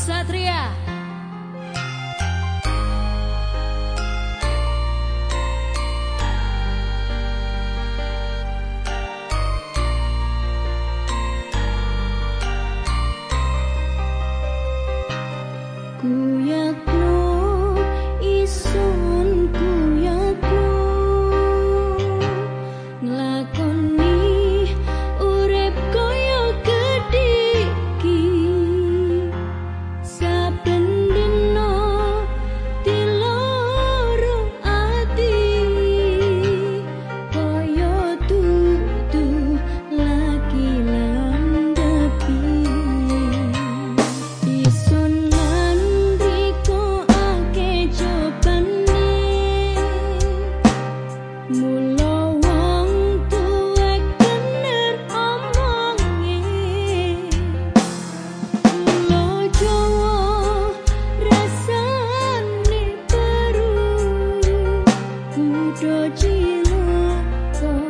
causa sun.